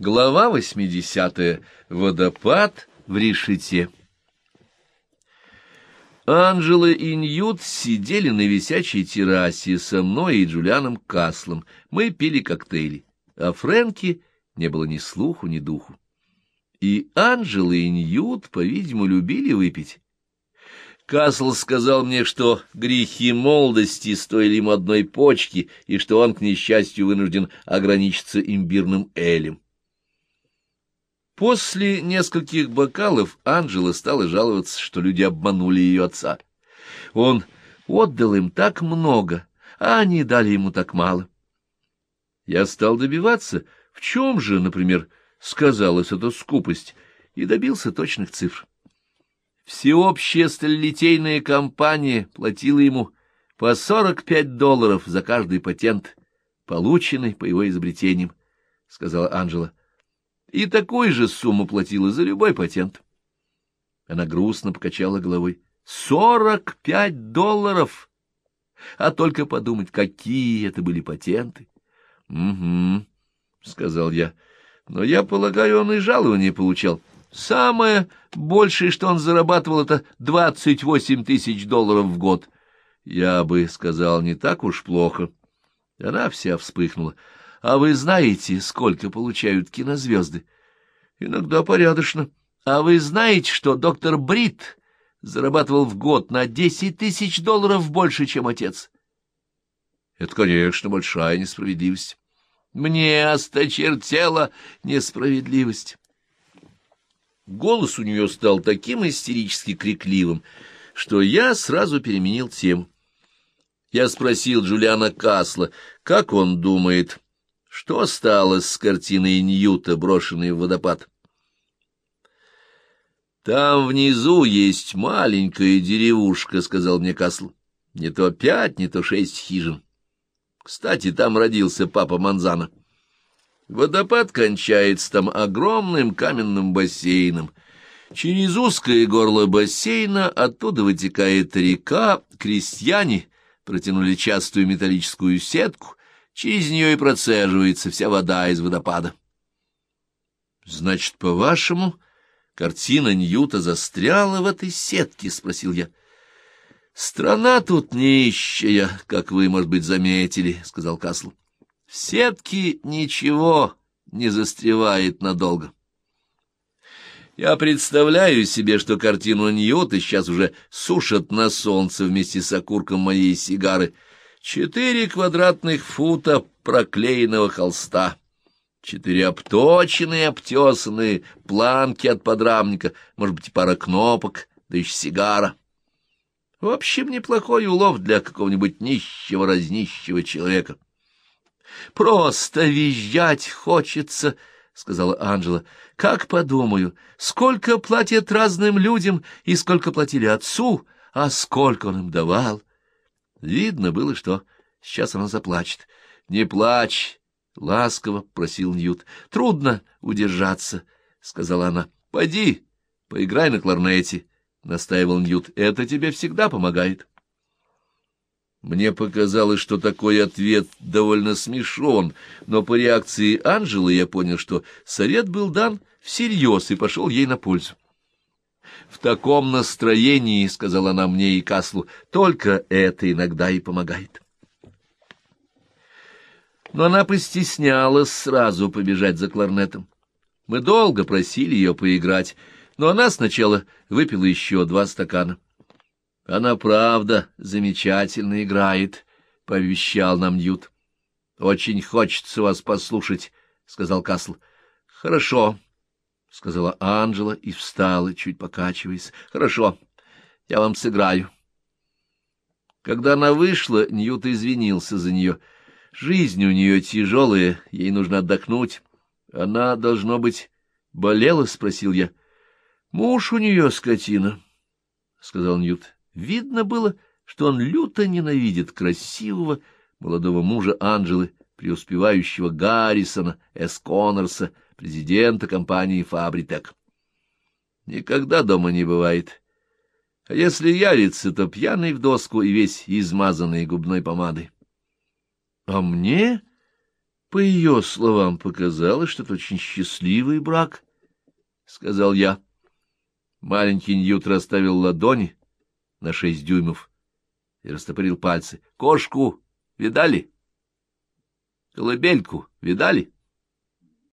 Глава 80. Водопад в решете. Анжела и Ньют сидели на висячей террасе со мной и Джулианом Каслом. Мы пили коктейли, а Фрэнки не было ни слуху, ни духу. И Анжела и Ньют, по-видимому, любили выпить. Касл сказал мне, что грехи молодости стоили ему одной почки, и что он, к несчастью, вынужден ограничиться имбирным элем. После нескольких бокалов Анжела стала жаловаться, что люди обманули ее отца. Он отдал им так много, а они дали ему так мало. Я стал добиваться, в чем же, например, сказалась эта скупость, и добился точных цифр. Всеобщая сталелитейная компания платила ему по 45 долларов за каждый патент, полученный по его изобретениям, — сказала Анжела и такую же сумму платила за любой патент. Она грустно покачала головой. Сорок пять долларов! А только подумать, какие это были патенты. — Угу, — сказал я. — Но я полагаю, он и жалование получал. Самое большее, что он зарабатывал, это двадцать восемь тысяч долларов в год. Я бы сказал, не так уж плохо. Она вся вспыхнула. А вы знаете, сколько получают кинозвезды? Иногда порядочно. А вы знаете, что доктор Брит зарабатывал в год на десять тысяч долларов больше, чем отец? Это, конечно, большая несправедливость. Мне осточертела несправедливость. Голос у нее стал таким истерически крикливым, что я сразу переменил тему. Я спросил Джулиана Касла, как он думает, что стало с картиной Ньюта, брошенной в водопад? «Там внизу есть маленькая деревушка», — сказал мне Касл. «Не то пять, не то шесть хижин. Кстати, там родился папа Манзана. Водопад кончается там огромным каменным бассейном. Через узкое горло бассейна оттуда вытекает река, крестьяне протянули частую металлическую сетку — Через нее и процеживается вся вода из водопада. — Значит, по-вашему, картина Ньюта застряла в этой сетке? — спросил я. — Страна тут нищая, как вы, может быть, заметили, — сказал Касл. — В сетке ничего не застревает надолго. Я представляю себе, что картину Ньюта сейчас уже сушат на солнце вместе с окурком моей сигары — Четыре квадратных фута проклеенного холста, четыре обточенные, обтесанные планки от подрамника, может быть, пара кнопок, да еще сигара. В общем, неплохой улов для какого-нибудь нищего, разнищего человека. — Просто визжать хочется, — сказала Анжела. — Как подумаю, сколько платят разным людям и сколько платили отцу, а сколько он им давал. — Видно было, что сейчас она заплачет. — Не плачь! — ласково просил Ньют. — Трудно удержаться, — сказала она. — Пойди, поиграй на кларнете, — настаивал Ньют. — Это тебе всегда помогает. Мне показалось, что такой ответ довольно смешон, но по реакции Анжелы я понял, что совет был дан всерьез и пошел ей на пользу. В таком настроении, — сказала она мне и Каслу, — только это иногда и помогает. Но она постеснялась сразу побежать за кларнетом. Мы долго просили ее поиграть, но она сначала выпила еще два стакана. — Она, правда, замечательно играет, — пообещал нам Ньют. — Очень хочется вас послушать, — сказал Касл. — Хорошо, — сказала Анжела и встала, чуть покачиваясь. — Хорошо, я вам сыграю. Когда она вышла, Ньют извинился за нее. Жизнь у нее тяжелая, ей нужно отдохнуть. Она, должно быть, болела? — спросил я. — Муж у нее скотина, — сказал Ньют. Видно было, что он люто ненавидит красивого молодого мужа Анжелы, преуспевающего Гаррисона, Эсконорса, президента компании «Фабритек». Никогда дома не бывает. А если явится, то пьяный в доску и весь измазанный губной помадой. — А мне По ее словам, показалось, что это очень счастливый брак, — сказал я. Маленький Ньют расставил ладони на шесть дюймов и растопырил пальцы. — Кошку видали? Колыбельку видали?